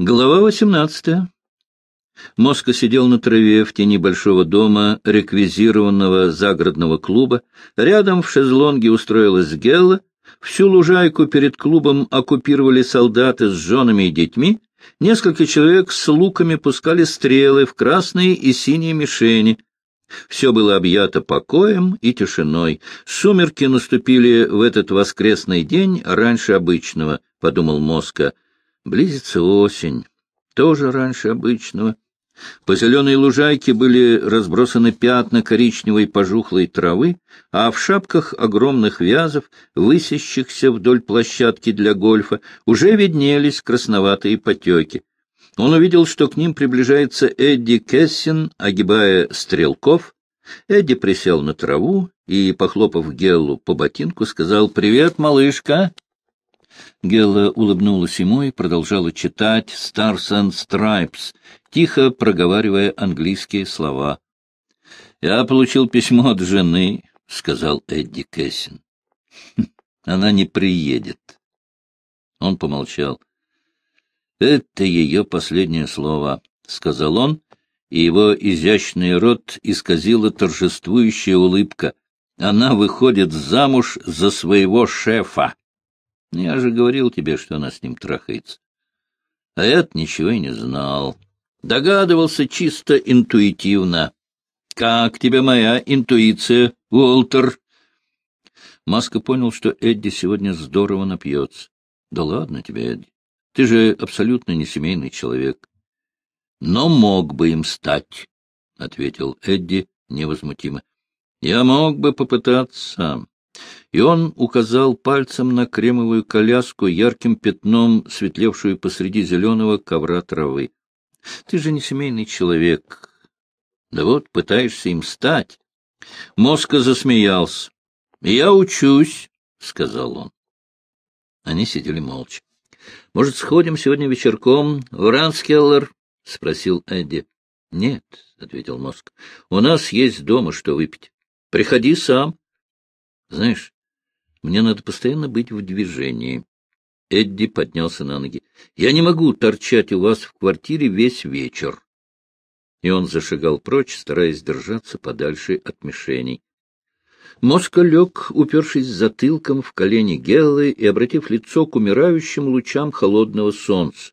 Глава восемнадцатая. Моска сидел на траве в тени большого дома реквизированного загородного клуба. Рядом в шезлонге устроилась Гелла. Всю лужайку перед клубом оккупировали солдаты с женами и детьми. Несколько человек с луками пускали стрелы в красные и синие мишени. Все было объято покоем и тишиной. Сумерки наступили в этот воскресный день раньше обычного, — подумал Моска. Близится осень, тоже раньше обычного. По зеленой лужайке были разбросаны пятна коричневой пожухлой травы, а в шапках огромных вязов, высящихся вдоль площадки для гольфа, уже виднелись красноватые потеки. Он увидел, что к ним приближается Эдди Кессин, огибая стрелков. Эдди присел на траву и, похлопав Геллу по ботинку, сказал «Привет, малышка!» Гелла улыбнулась ему и продолжала читать «Stars and Stripes», тихо проговаривая английские слова. «Я получил письмо от жены», — сказал Эдди Кэссин. «Она не приедет». Он помолчал. «Это ее последнее слово», — сказал он, и его изящный рот исказила торжествующая улыбка. «Она выходит замуж за своего шефа». Я же говорил тебе, что она с ним трахается. А я ничего и не знал. Догадывался чисто интуитивно. Как тебе моя интуиция, Уолтер? Маска понял, что Эдди сегодня здорово напьется. Да ладно тебе, Эдди. Ты же абсолютно не семейный человек. Но мог бы им стать, — ответил Эдди невозмутимо. Я мог бы попытаться и он указал пальцем на кремовую коляску, ярким пятном, светлевшую посреди зеленого ковра травы. — Ты же не семейный человек. Да вот, пытаешься им стать. Моска засмеялся. — Я учусь, — сказал он. Они сидели молча. — Может, сходим сегодня вечерком в Ранскеллер? — спросил Эдди. — Нет, — ответил Моск. — У нас есть дома что выпить. Приходи сам. Знаешь, мне надо постоянно быть в движении. Эдди поднялся на ноги. Я не могу торчать у вас в квартире весь вечер. И он зашагал прочь, стараясь держаться подальше от мишеней. Моска лег, упершись затылком в колени Геллы и обратив лицо к умирающим лучам холодного солнца.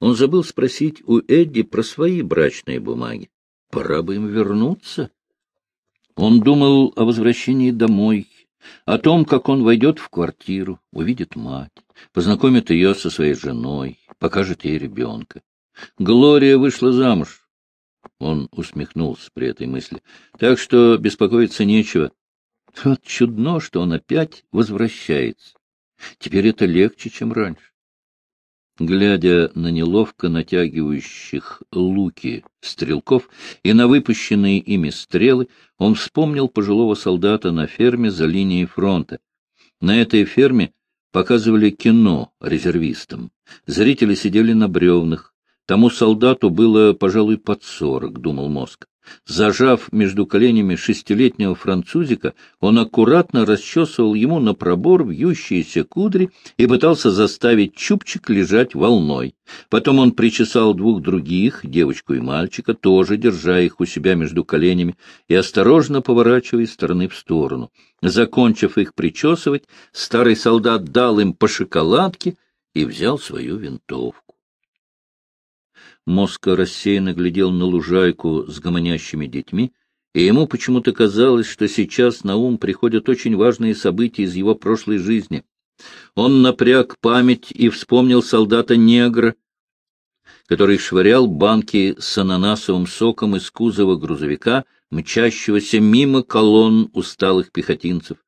Он забыл спросить у Эдди про свои брачные бумаги. Пора бы им вернуться. Он думал о возвращении домой, о том, как он войдет в квартиру, увидит мать, познакомит ее со своей женой, покажет ей ребенка. Глория вышла замуж. Он усмехнулся при этой мысли. Так что беспокоиться нечего. Вот чудно, что он опять возвращается. Теперь это легче, чем раньше. Глядя на неловко натягивающих луки стрелков и на выпущенные ими стрелы, он вспомнил пожилого солдата на ферме за линией фронта. На этой ферме показывали кино резервистам. Зрители сидели на бревнах. Тому солдату было, пожалуй, под сорок, — думал мозг. Зажав между коленями шестилетнего французика, он аккуратно расчесывал ему на пробор вьющиеся кудри и пытался заставить чубчик лежать волной. Потом он причесал двух других, девочку и мальчика, тоже держа их у себя между коленями и осторожно поворачивая стороны в сторону. Закончив их причесывать, старый солдат дал им по шоколадке и взял свою винтовку. Моска рассеянно глядел на лужайку с гомонящими детьми, и ему почему-то казалось, что сейчас на ум приходят очень важные события из его прошлой жизни. Он напряг память и вспомнил солдата-негра, который швырял банки с ананасовым соком из кузова грузовика, мчащегося мимо колонн усталых пехотинцев.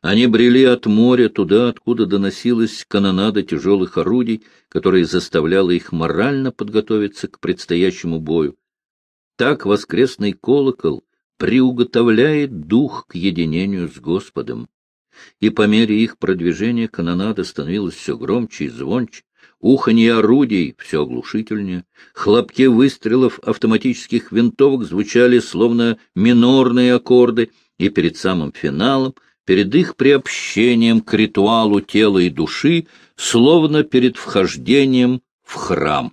Они брели от моря туда, откуда доносилась канонада тяжелых орудий, которая заставляла их морально подготовиться к предстоящему бою. Так воскресный колокол приуготовляет дух к единению с Господом. И по мере их продвижения канонада становилась все громче и звонче, уханье орудий все оглушительнее, хлопки выстрелов автоматических винтовок звучали словно минорные аккорды, и перед самым финалом — перед их приобщением к ритуалу тела и души, словно перед вхождением в храм.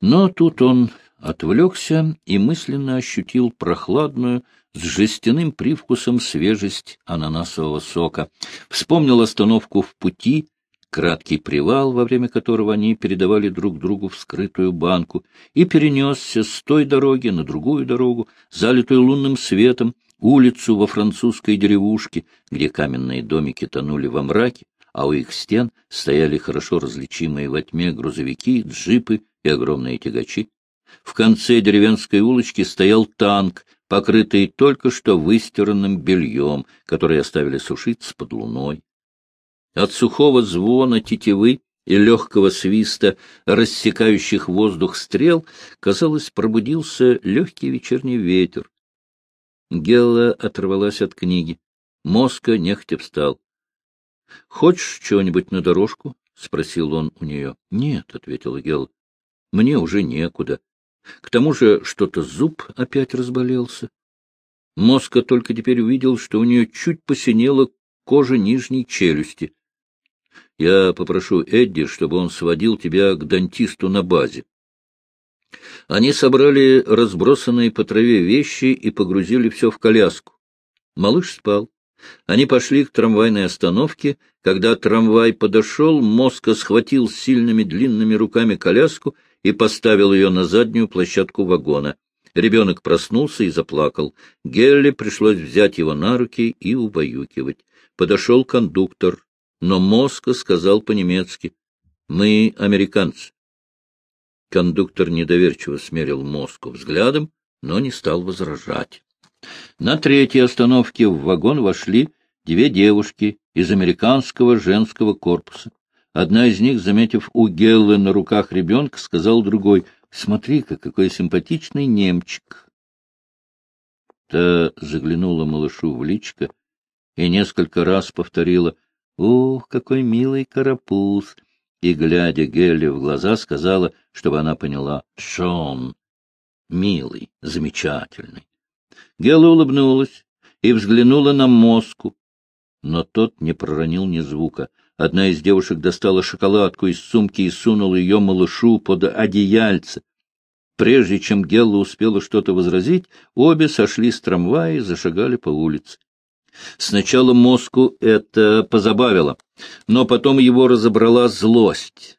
Но тут он отвлекся и мысленно ощутил прохладную, с жестяным привкусом свежесть ананасового сока. Вспомнил остановку в пути, краткий привал, во время которого они передавали друг другу вскрытую банку, и перенесся с той дороги на другую дорогу, залитую лунным светом, улицу во французской деревушке, где каменные домики тонули во мраке, а у их стен стояли хорошо различимые во тьме грузовики, джипы и огромные тягачи. В конце деревенской улочки стоял танк, покрытый только что выстиранным бельем, который оставили сушиться под луной. От сухого звона тетивы и легкого свиста, рассекающих воздух стрел, казалось, пробудился легкий вечерний ветер. Гелла оторвалась от книги. Моска нехотя встал. — Хочешь чего-нибудь на дорожку? — спросил он у нее. — Нет, — ответила Гелла. — Мне уже некуда. К тому же что-то зуб опять разболелся. Моска только теперь увидел, что у нее чуть посинела кожа нижней челюсти. Я попрошу Эдди, чтобы он сводил тебя к дантисту на базе. Они собрали разбросанные по траве вещи и погрузили все в коляску. Малыш спал. Они пошли к трамвайной остановке. Когда трамвай подошел, Моска схватил сильными длинными руками коляску и поставил ее на заднюю площадку вагона. Ребенок проснулся и заплакал. Гелли пришлось взять его на руки и убаюкивать. Подошел кондуктор, но Моска сказал по-немецки «Мы американцы». Кондуктор недоверчиво смерил Моску взглядом, но не стал возражать. На третьей остановке в вагон вошли две девушки из американского женского корпуса. Одна из них, заметив у Геллы на руках ребенка, сказал другой, «Смотри-ка, какой симпатичный немчик!» Та заглянула малышу в личко и несколько раз повторила, «Ух, какой милый карапуз!» И, глядя Гелле в глаза, сказала, чтобы она поняла, «Шон, милый, замечательный». Гелла улыбнулась и взглянула на мозку, но тот не проронил ни звука. Одна из девушек достала шоколадку из сумки и сунула ее малышу под одеяльце. Прежде чем Гелла успела что-то возразить, обе сошли с трамвая и зашагали по улице. Сначала мозгу это позабавило, но потом его разобрала злость.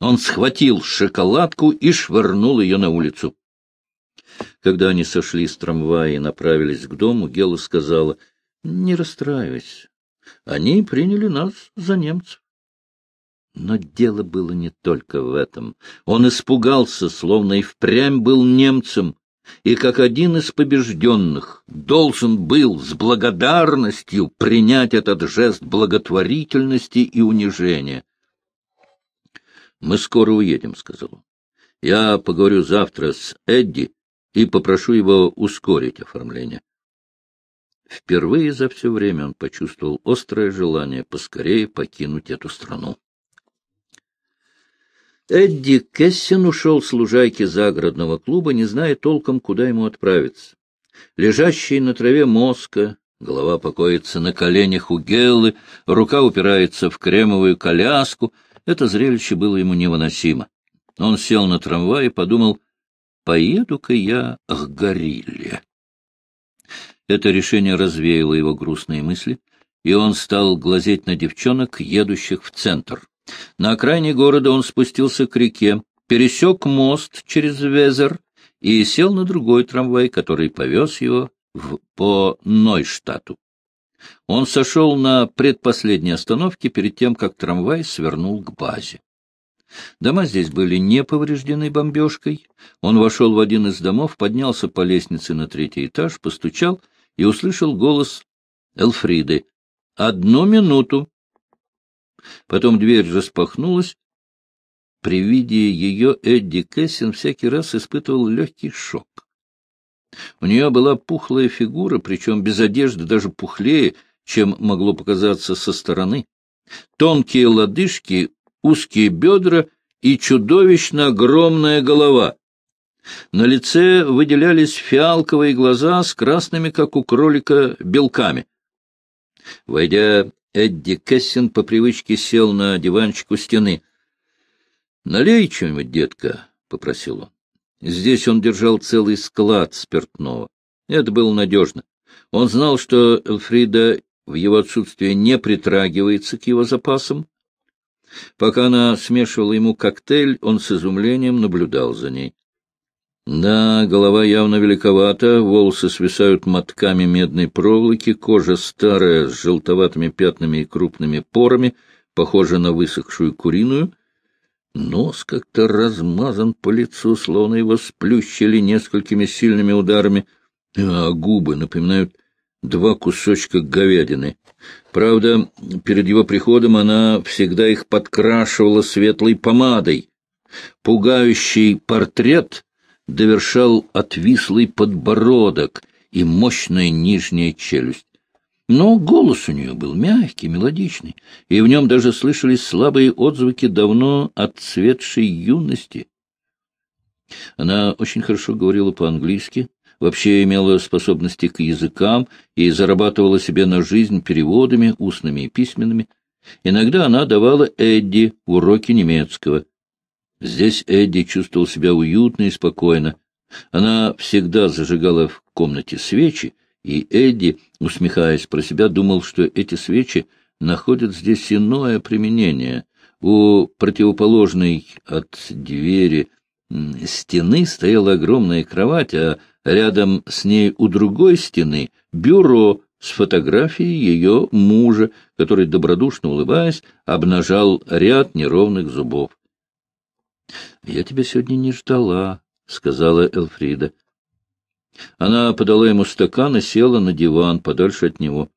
Он схватил шоколадку и швырнул ее на улицу. Когда они сошли с трамвая и направились к дому, Гела сказала, — Не расстраивайся, они приняли нас за немцев. Но дело было не только в этом. Он испугался, словно и впрямь был немцем, и как один из побежденных должен был с благодарностью принять этот жест благотворительности и унижения. — Мы скоро уедем, — сказал он. — Я поговорю завтра с Эдди и попрошу его ускорить оформление. Впервые за все время он почувствовал острое желание поскорее покинуть эту страну. Эдди Кессин ушел с лужайки загородного клуба, не зная толком, куда ему отправиться. Лежащий на траве мозга, голова покоится на коленях у Геллы, рука упирается в кремовую коляску. Это зрелище было ему невыносимо. Он сел на трамвай и подумал, поеду-ка я к горилле. Это решение развеяло его грустные мысли, и он стал глазеть на девчонок, едущих в центр. На окраине города он спустился к реке, пересек мост через Везер и сел на другой трамвай, который повез его в, по Нойштату. Он сошел на предпоследней остановке перед тем, как трамвай свернул к базе. Дома здесь были не повреждены бомбежкой. Он вошел в один из домов, поднялся по лестнице на третий этаж, постучал — и услышал голос Элфриды. «Одну минуту!» Потом дверь распахнулась. При виде ее Эдди Кэссин всякий раз испытывал легкий шок. У нее была пухлая фигура, причем без одежды даже пухлее, чем могло показаться со стороны. Тонкие лодыжки, узкие бедра и чудовищно огромная голова. На лице выделялись фиалковые глаза с красными, как у кролика, белками. Войдя, Эдди Кессин по привычке сел на диванчик у стены. — Налей что-нибудь, детка, — попросил он. Здесь он держал целый склад спиртного. Это было надежно. Он знал, что Элфрида в его отсутствие не притрагивается к его запасам. Пока она смешивала ему коктейль, он с изумлением наблюдал за ней. Да, голова явно великовата, волосы свисают мотками медной проволоки, кожа старая, с желтоватыми пятнами и крупными порами, похожа на высохшую куриную. Нос как-то размазан по лицу, словно его сплющили несколькими сильными ударами, а губы напоминают два кусочка говядины. Правда, перед его приходом она всегда их подкрашивала светлой помадой. Пугающий портрет довершал отвислый подбородок и мощная нижняя челюсть. Но голос у нее был мягкий, мелодичный, и в нем даже слышались слабые отзвуки давно отцветшей юности. Она очень хорошо говорила по-английски, вообще имела способности к языкам и зарабатывала себе на жизнь переводами, устными и письменными. Иногда она давала Эдди уроки немецкого. Здесь Эдди чувствовал себя уютно и спокойно. Она всегда зажигала в комнате свечи, и Эдди, усмехаясь про себя, думал, что эти свечи находят здесь иное применение. У противоположной от двери стены стояла огромная кровать, а рядом с ней у другой стены бюро с фотографией ее мужа, который, добродушно улыбаясь, обнажал ряд неровных зубов. — Я тебя сегодня не ждала, — сказала Элфрида. Она подала ему стакан и села на диван подальше от него.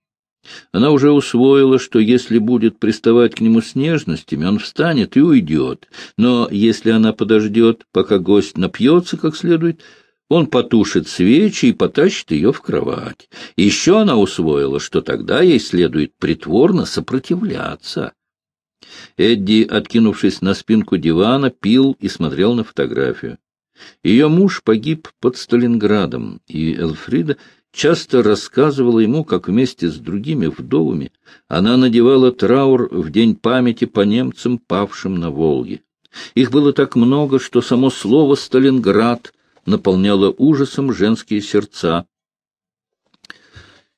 Она уже усвоила, что если будет приставать к нему с нежностями, он встанет и уйдет. Но если она подождет, пока гость напьется как следует, он потушит свечи и потащит ее в кровать. Еще она усвоила, что тогда ей следует притворно сопротивляться. Эдди, откинувшись на спинку дивана, пил и смотрел на фотографию. Ее муж погиб под Сталинградом, и Элфрида часто рассказывала ему, как вместе с другими вдовами она надевала траур в день памяти по немцам, павшим на Волге. Их было так много, что само слово «Сталинград» наполняло ужасом женские сердца.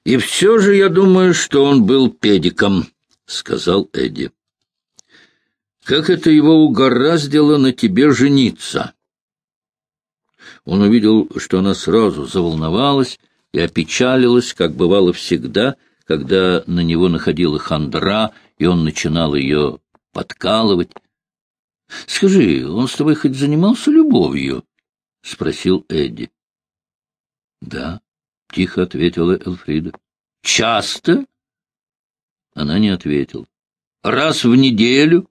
«И все же я думаю, что он был педиком», — сказал Эдди. «Как это его угораздило на тебе жениться?» Он увидел, что она сразу заволновалась и опечалилась, как бывало всегда, когда на него находила хандра, и он начинал ее подкалывать. — Скажи, он с тобой хоть занимался любовью? — спросил Эдди. — Да, — тихо ответила Элфрида. — Часто? Она не ответила. — Раз в неделю? —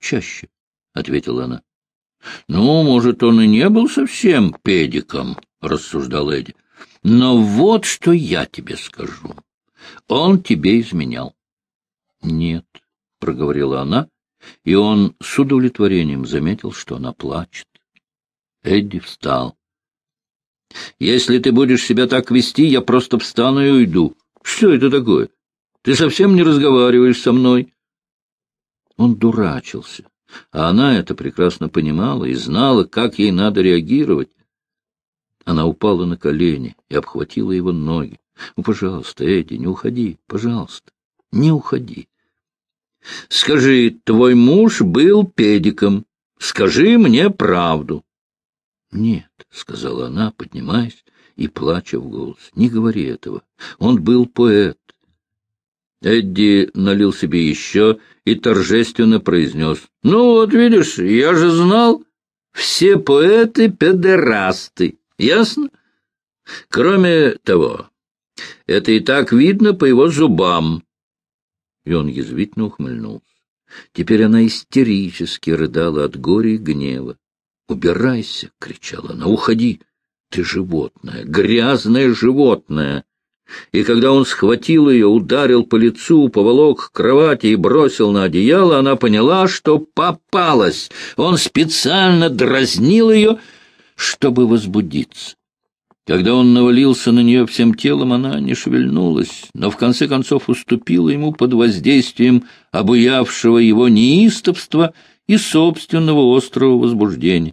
Чаще, — ответила она. — Ну, может, он и не был совсем педиком, — рассуждал Эдди. — Но вот что я тебе скажу. Он тебе изменял. — Нет, — проговорила она, и он с удовлетворением заметил, что она плачет. Эдди встал. — Если ты будешь себя так вести, я просто встану и уйду. Что это такое? Ты совсем не разговариваешь со мной. Он дурачился, а она это прекрасно понимала и знала, как ей надо реагировать. Она упала на колени и обхватила его ноги. — Ну, пожалуйста, Эдди, не уходи, пожалуйста, не уходи. — Скажи, твой муж был педиком. Скажи мне правду. — Нет, — сказала она, поднимаясь и плача в голос, — не говори этого. Он был поэт. Эдди налил себе еще и торжественно произнес. — Ну, вот видишь, я же знал, все поэты — педерасты. Ясно? Кроме того, это и так видно по его зубам. И он язвительно ухмыльнулся. Теперь она истерически рыдала от горя и гнева. «Убирайся!» — кричала она. «Уходи! Ты животное, грязное животное!» И когда он схватил ее, ударил по лицу, поволок к кровати и бросил на одеяло, она поняла, что попалась. Он специально дразнил ее, чтобы возбудиться. Когда он навалился на нее всем телом, она не шевельнулась, но в конце концов уступила ему под воздействием обуявшего его неистовства и собственного острого возбуждения.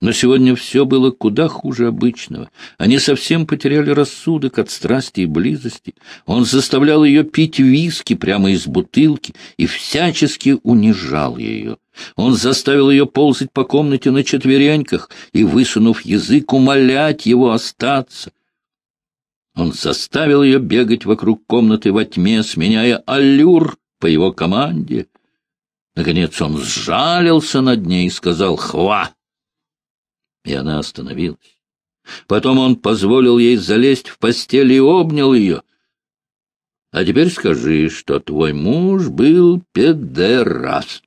Но сегодня все было куда хуже обычного. Они совсем потеряли рассудок от страсти и близости. Он заставлял ее пить виски прямо из бутылки и всячески унижал ее. Он заставил ее ползать по комнате на четвереньках и, высунув язык, умолять его остаться. Он заставил ее бегать вокруг комнаты во тьме, сменяя аллюр по его команде. Наконец он сжалился над ней и сказал «Хва!» И она остановилась. Потом он позволил ей залезть в постель и обнял ее. «А теперь скажи, что твой муж был педераст».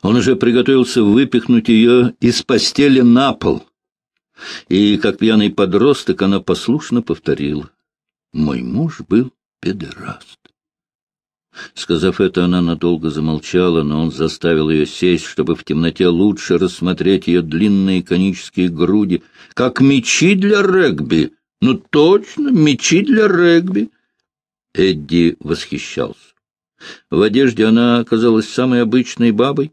Он уже приготовился выпихнуть ее из постели на пол. И, как пьяный подросток, она послушно повторила. «Мой муж был педераст». Сказав это, она надолго замолчала, но он заставил ее сесть, чтобы в темноте лучше рассмотреть ее длинные конические груди, как мечи для регби. Ну, точно, мечи для регби. Эдди восхищался. В одежде она оказалась самой обычной бабой,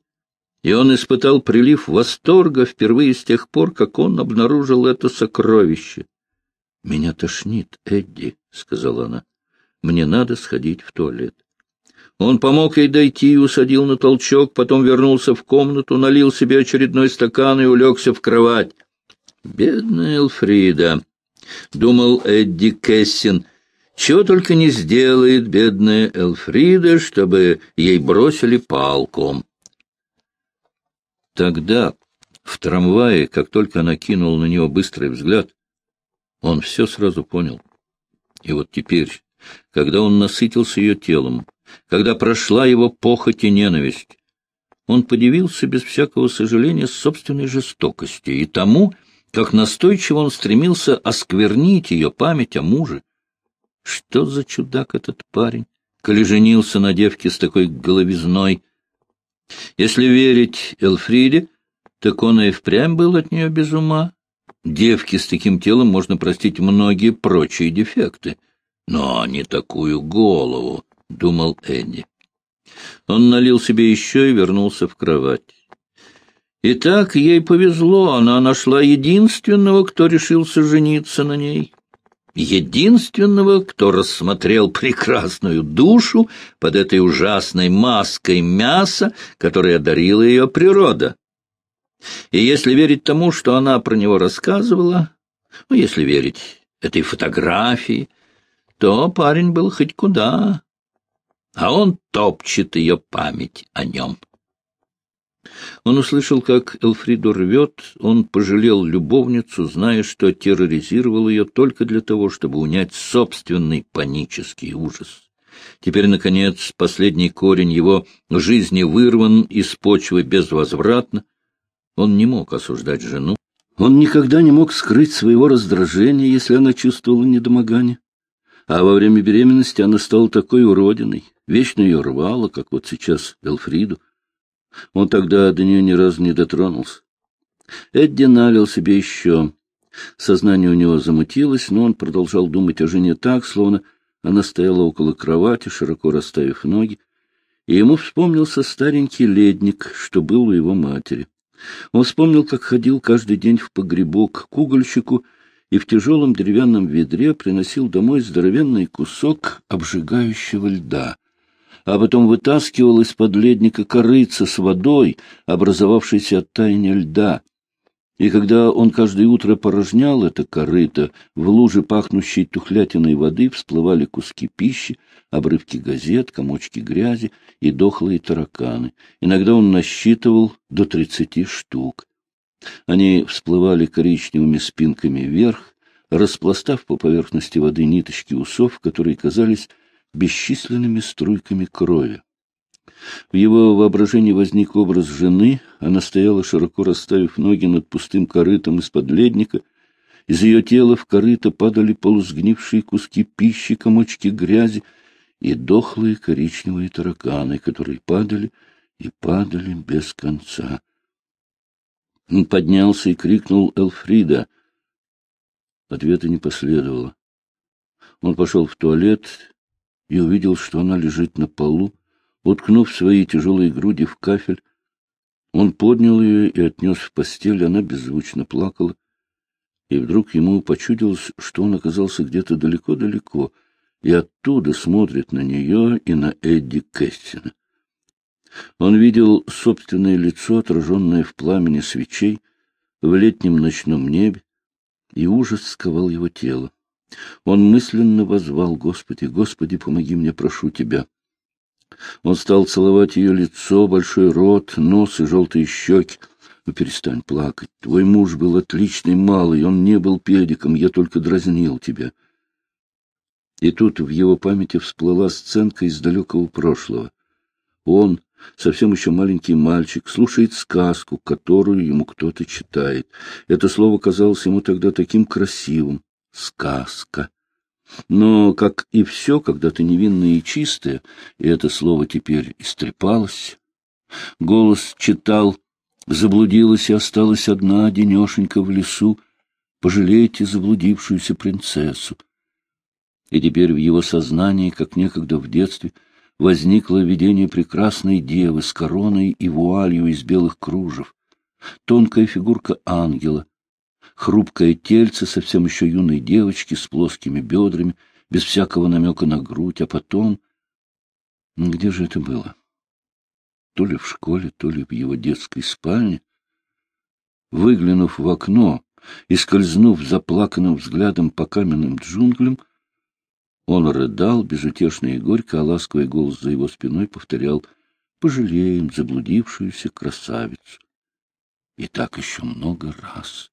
и он испытал прилив восторга впервые с тех пор, как он обнаружил это сокровище. — Меня тошнит, Эдди, — сказала она. — Мне надо сходить в туалет. Он помог ей дойти и усадил на толчок, потом вернулся в комнату, налил себе очередной стакан и улегся в кровать. «Бедная Элфрида», — думал Эдди Кессин, — «чего только не сделает бедная Элфрида, чтобы ей бросили палку». Тогда, в трамвае, как только она кинула на него быстрый взгляд, он все сразу понял. И вот теперь, когда он насытился ее телом, когда прошла его похоть и ненависть, он подивился без всякого сожаления собственной жестокости и тому, как настойчиво он стремился осквернить ее память о муже. Что за чудак этот парень, коли женился на девке с такой головизной, если верить Элфриде, так он и впрямь был от нее без ума. Девке с таким телом можно простить многие прочие дефекты, но не такую голову, — думал Эдди. Он налил себе еще и вернулся в кровать. И так ей повезло, она нашла единственного, кто решился жениться на ней единственного, кто рассмотрел прекрасную душу под этой ужасной маской мяса, которой одарила ее природа. И если верить тому, что она про него рассказывала, ну, если верить этой фотографии, то парень был хоть куда, а он топчет ее память о нем. Он услышал, как Элфриду рвет, он пожалел любовницу, зная, что терроризировал ее только для того, чтобы унять собственный панический ужас. Теперь, наконец, последний корень его жизни вырван из почвы безвозвратно. Он не мог осуждать жену. Он никогда не мог скрыть своего раздражения, если она чувствовала недомогание. А во время беременности она стала такой уродиной, вечно ее рвала, как вот сейчас Элфриду. Он тогда до нее ни разу не дотронулся. Эдди налил себе еще. Сознание у него замутилось, но он продолжал думать о жене так, словно она стояла около кровати, широко расставив ноги, и ему вспомнился старенький ледник, что был у его матери. Он вспомнил, как ходил каждый день в погребок к угольщику и в тяжелом деревянном ведре приносил домой здоровенный кусок обжигающего льда а потом вытаскивал из-под ледника корыца с водой, образовавшейся от таяния льда. И когда он каждое утро порожнял это корыто, в луже пахнущей тухлятиной воды всплывали куски пищи, обрывки газет, комочки грязи и дохлые тараканы. Иногда он насчитывал до тридцати штук. Они всплывали коричневыми спинками вверх, распластав по поверхности воды ниточки усов, которые казались бесчисленными струйками крови. В его воображении возник образ жены, она стояла, широко расставив ноги над пустым корытом из-под ледника, из ее тела в корыто падали полусгнившие куски пищи, комочки грязи и дохлые коричневые тараканы, которые падали и падали без конца. Поднялся и крикнул Элфрида. Ответа не последовало. Он пошел в туалет и увидел, что она лежит на полу, Уткнув свои тяжелые груди в кафель, он поднял ее и отнес в постель, она беззвучно плакала, и вдруг ему почудилось, что он оказался где-то далеко-далеко, и оттуда смотрит на нее и на Эдди Кэстина. Он видел собственное лицо, отраженное в пламени свечей, в летнем ночном небе, и ужас сковал его тело. Он мысленно возвал «Господи, Господи, помоги мне, прошу Тебя». Он стал целовать ее лицо, большой рот, нос и желтые щеки. «Ну, перестань плакать. Твой муж был отличный малый, он не был педиком, я только дразнил тебя». И тут в его памяти всплыла сценка из далекого прошлого. Он, совсем еще маленький мальчик, слушает сказку, которую ему кто-то читает. Это слово казалось ему тогда таким красивым. Сказка. Но, как и все когда-то невинное и чистое, и это слово теперь истрепалось, голос читал «Заблудилась и осталась одна денешенька в лесу, пожалейте заблудившуюся принцессу». И теперь в его сознании, как некогда в детстве, возникло видение прекрасной девы с короной и вуалью из белых кружев, тонкая фигурка ангела, хрупкое тельце совсем еще юной девочки с плоскими бедрами, без всякого намека на грудь, а потом... Где же это было? То ли в школе, то ли в его детской спальне. Выглянув в окно и скользнув заплаканным взглядом по каменным джунглям, он рыдал безутешно и горько, а ласковый голос за его спиной повторял «Пожалеем заблудившуюся красавицу». И так еще много раз.